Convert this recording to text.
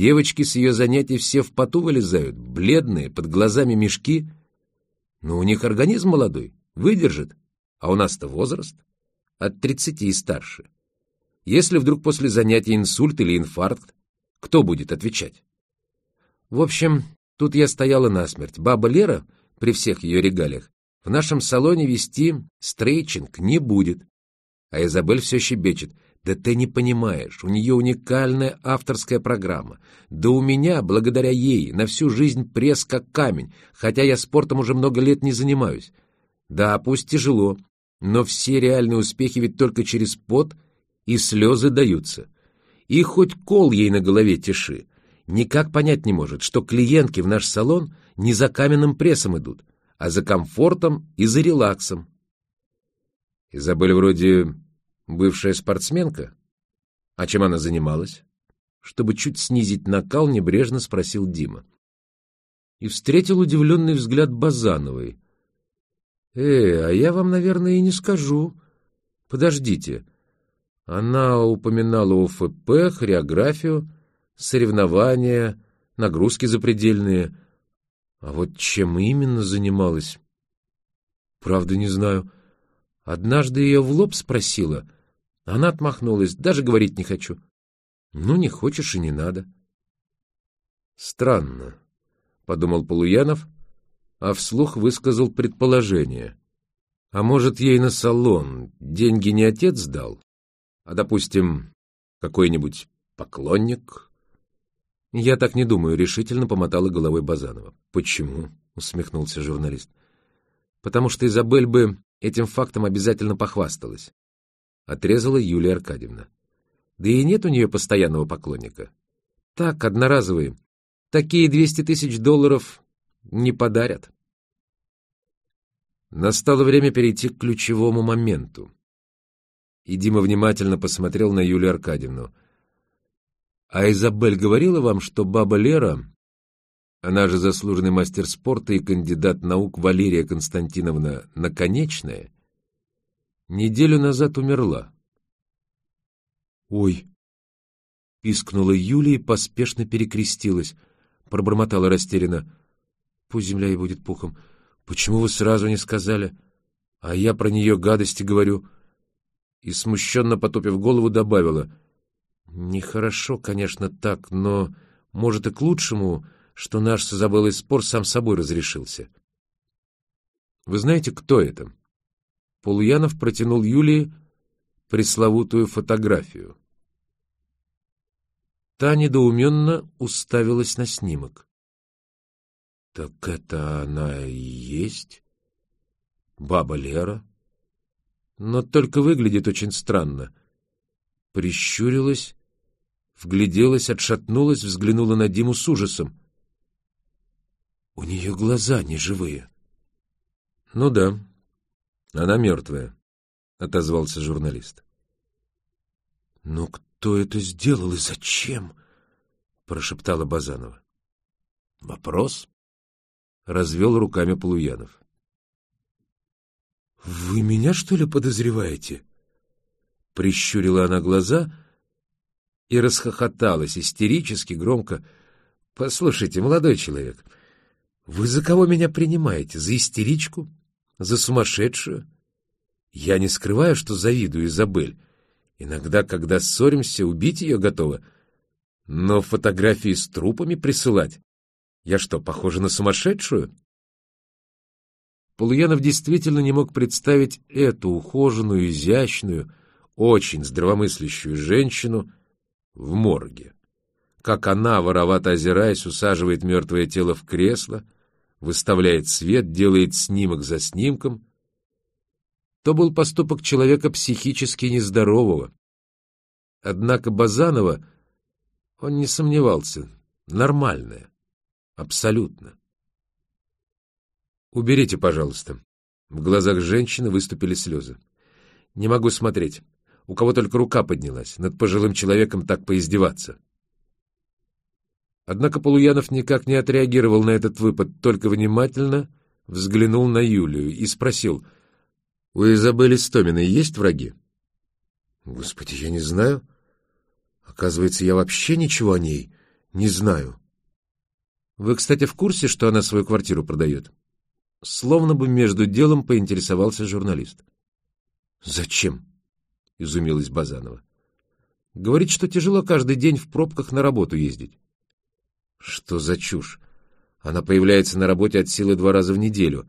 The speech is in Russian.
Девочки с ее занятий все в поту вылезают, бледные, под глазами мешки. Но у них организм молодой, выдержит. А у нас-то возраст от тридцати и старше. Если вдруг после занятий инсульт или инфаркт, кто будет отвечать? В общем, тут я стояла насмерть. Баба Лера, при всех ее регалиях, в нашем салоне вести стрейчинг не будет. А Изабель все щебечет. Да ты не понимаешь, у нее уникальная авторская программа. Да у меня, благодаря ей, на всю жизнь пресс как камень, хотя я спортом уже много лет не занимаюсь. Да, пусть тяжело, но все реальные успехи ведь только через пот и слезы даются. И хоть кол ей на голове тиши, никак понять не может, что клиентки в наш салон не за каменным прессом идут, а за комфортом и за релаксом. Изабель вроде бывшая спортсменка. А чем она занималась? Чтобы чуть снизить накал, небрежно спросил Дима. И встретил удивленный взгляд Базановой. «Э, а я вам, наверное, и не скажу. Подождите, она упоминала ОФП, хореографию, соревнования, нагрузки запредельные. А вот чем именно занималась? Правда, не знаю. Однажды ее в лоб спросила. Она отмахнулась. Даже говорить не хочу. Ну, не хочешь и не надо. Странно, — подумал Полуянов, а вслух высказал предположение. А может, ей на салон деньги не отец дал? А, допустим, какой-нибудь поклонник? Я так не думаю, решительно помотала головой Базанова. Почему? усмехнулся журналист. Потому что Изабель бы этим фактом обязательно похвасталась. Отрезала Юлия Аркадьевна. Да и нет у нее постоянного поклонника. Так, одноразовые. Такие двести тысяч долларов не подарят. Настало время перейти к ключевому моменту и Дима внимательно посмотрел на Юлию Аркадьевну. «А Изабель говорила вам, что баба Лера, она же заслуженный мастер спорта и кандидат наук Валерия Константиновна Наконечная, неделю назад умерла?» «Ой!» — пискнула Юлия и поспешно перекрестилась, пробормотала растерянно. «Пусть земля ей будет пухом. Почему вы сразу не сказали? А я про нее гадости говорю» и, смущенно потупив голову, добавила. «Нехорошо, конечно, так, но, может, и к лучшему, что наш с спор сам собой разрешился». «Вы знаете, кто это?» Полуянов протянул Юлии пресловутую фотографию. Та недоуменно уставилась на снимок. «Так это она и есть? Баба Лера?» но только выглядит очень странно. Прищурилась, вгляделась, отшатнулась, взглянула на Диму с ужасом. У нее глаза неживые. — Ну да, она мертвая, — отозвался журналист. — Но кто это сделал и зачем? — прошептала Базанова. — Вопрос? — развел руками Полуянов. «Вы меня, что ли, подозреваете?» Прищурила она глаза и расхохоталась истерически, громко. «Послушайте, молодой человек, вы за кого меня принимаете? За истеричку? За сумасшедшую? Я не скрываю, что завидую Изабель. Иногда, когда ссоримся, убить ее готова. Но фотографии с трупами присылать? Я что, похожа на сумасшедшую?» Полуянов действительно не мог представить эту ухоженную, изящную, очень здравомыслящую женщину в морге. Как она, воровато озираясь, усаживает мертвое тело в кресло, выставляет свет, делает снимок за снимком. То был поступок человека психически нездорового. Однако Базанова, он не сомневался, нормальная, абсолютно. «Уберите, пожалуйста». В глазах женщины выступили слезы. «Не могу смотреть. У кого только рука поднялась. Над пожилым человеком так поиздеваться». Однако Полуянов никак не отреагировал на этот выпад, только внимательно взглянул на Юлию и спросил, «У Изабели Стоминой есть враги?» «Господи, я не знаю. Оказывается, я вообще ничего о ней Не знаю. Вы, кстати, в курсе, что она свою квартиру продает? Словно бы между делом поинтересовался журналист. Зачем? Изумилась Базанова. Говорит, что тяжело каждый день в пробках на работу ездить. Что за чушь? Она появляется на работе от силы два раза в неделю,